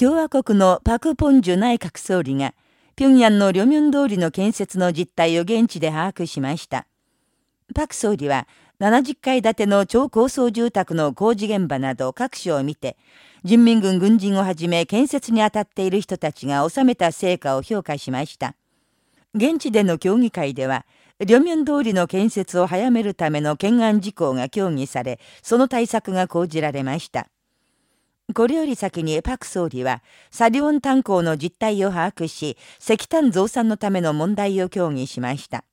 共和国のパク・ポンジュ内閣総理が、平壌の両面通りの建設の実態を現地で把握しました。パク総理は、70階建ての超高層住宅の工事現場など各所を見て、人民軍軍人をはじめ建設に当たっている人たちが収めた成果を評価しました。現地での協議会では、両面通りの建設を早めるための懸案事項が協議され、その対策が講じられました。これより先にパク総理は、サリオン炭鉱の実態を把握し、石炭増産のための問題を協議しました。